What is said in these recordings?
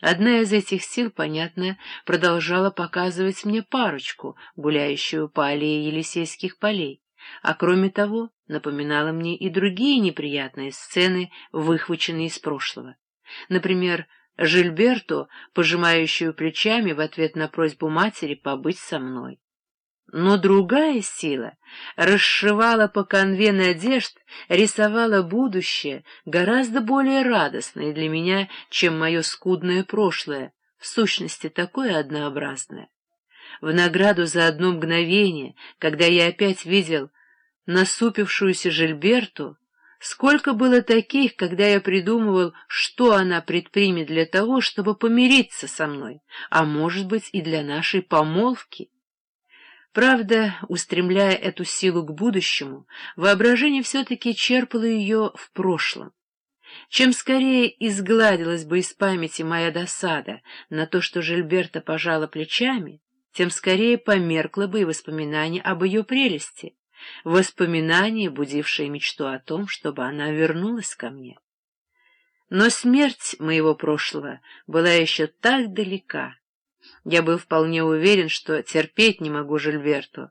Одна из этих сил, понятно, продолжала показывать мне парочку, гуляющую по аллее Елисейских полей, а кроме того напоминала мне и другие неприятные сцены, выхваченные из прошлого. Например, Жильберту, пожимающую плечами в ответ на просьбу матери побыть со мной. Но другая сила расшивала по конве надежд, рисовала будущее, гораздо более радостное для меня, чем мое скудное прошлое, в сущности такое однообразное. В награду за одно мгновение, когда я опять видел насупившуюся Жильберту, сколько было таких, когда я придумывал, что она предпримет для того, чтобы помириться со мной, а может быть и для нашей помолвки. Правда, устремляя эту силу к будущему, воображение все-таки черпало ее в прошлом. Чем скорее изгладилась бы из памяти моя досада на то, что Жильберта пожала плечами, тем скорее померкло бы и воспоминание об ее прелести, воспоминание, будившее мечту о том, чтобы она вернулась ко мне. Но смерть моего прошлого была еще так далека, я был вполне уверен, что терпеть не могу Жильберту.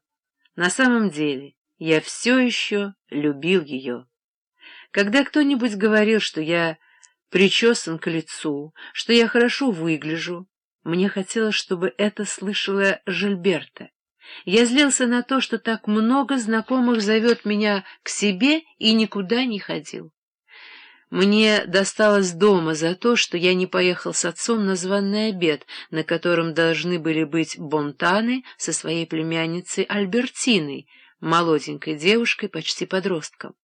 На самом деле, я все еще любил ее. Когда кто-нибудь говорил, что я причесан к лицу, что я хорошо выгляжу, мне хотелось, чтобы это слышала Жильберта. Я злился на то, что так много знакомых зовет меня к себе и никуда не ходил. Мне досталось дома за то, что я не поехал с отцом на званный обед, на котором должны были быть Бонтаны со своей племянницей Альбертиной, молоденькой девушкой, почти подростком.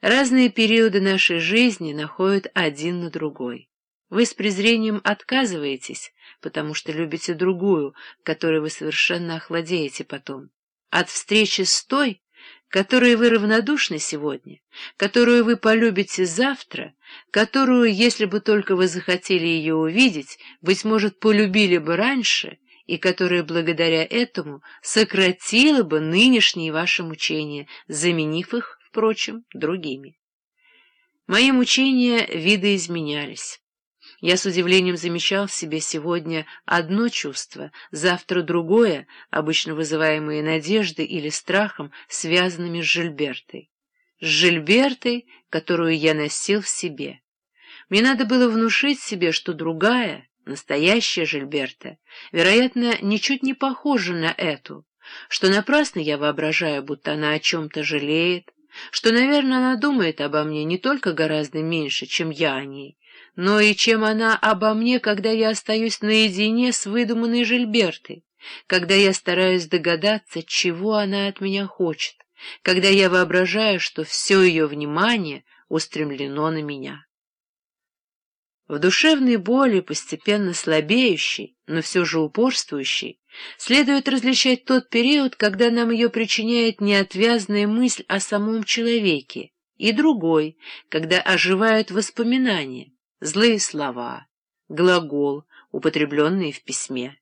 Разные периоды нашей жизни находят один на другой. Вы с презрением отказываетесь, потому что любите другую, которой вы совершенно охладеете потом. От встречи с той, которой вы равнодушны сегодня, которую вы полюбите завтра, которую, если бы только вы захотели ее увидеть, быть может, полюбили бы раньше, и которая благодаря этому сократила бы нынешние ваши мучения, заменив их, впрочем, другими. Мои мучения видоизменялись. Я с удивлением замечал в себе сегодня одно чувство, завтра другое, обычно вызываемое надеждой или страхом, связанными с Жильбертой. С Жильбертой, которую я носил в себе. Мне надо было внушить себе, что другая, настоящая Жильберта, вероятно, ничуть не похожа на эту, что напрасно я воображаю, будто она о чем-то жалеет, что, наверное, она думает обо мне не только гораздо меньше, чем я о ней, но и чем она обо мне, когда я остаюсь наедине с выдуманной Жильбертой, когда я стараюсь догадаться, чего она от меня хочет, когда я воображаю, что все ее внимание устремлено на меня. В душевной боли, постепенно слабеющей, но все же упорствующей, следует различать тот период, когда нам ее причиняет неотвязная мысль о самом человеке, и другой, когда оживают воспоминания, злые слова, глагол, употребленные в письме.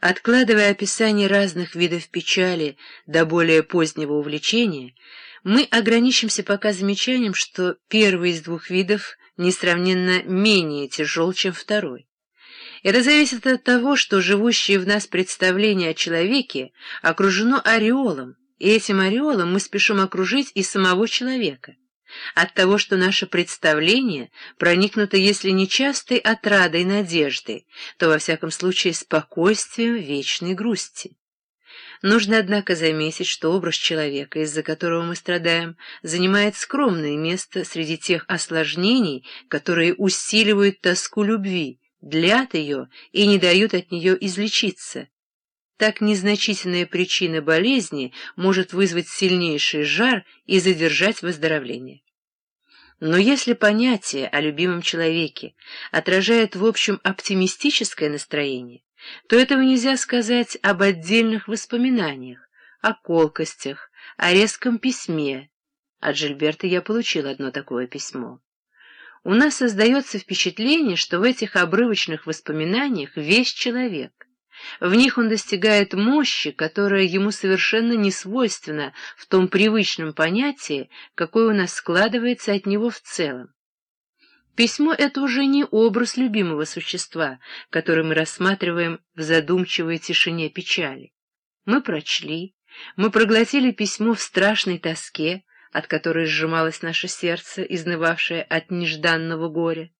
Откладывая описание разных видов печали до более позднего увлечения, мы ограничимся пока замечанием, что первый из двух видов несравненно менее тяжел, чем второй. Это зависит от того, что живущее в нас представление о человеке окружено ореолом, и этим ореолом мы спешим окружить и самого человека от того, что наше представление проникнуто, если не частой отрадой надежды, то, во всяком случае, спокойствием вечной грусти. Нужно, однако, заметить, что образ человека, из-за которого мы страдаем, занимает скромное место среди тех осложнений, которые усиливают тоску любви, длят ее и не дают от нее излечиться. Так незначительная причина болезни может вызвать сильнейший жар и задержать выздоровление. Но если понятие о любимом человеке отражает в общем оптимистическое настроение, то этого нельзя сказать об отдельных воспоминаниях, о колкостях, о резком письме. От Жильберта я получил одно такое письмо. У нас создается впечатление, что в этих обрывочных воспоминаниях весь человек — в них он достигает мощи, которая ему совершенно не свойственна в том привычном понятии, какое у нас складывается от него в целом. Письмо — это уже не образ любимого существа, который мы рассматриваем в задумчивой тишине печали. Мы прочли, мы проглотили письмо в страшной тоске, от которой сжималось наше сердце, изнывавшее от нежданного горя.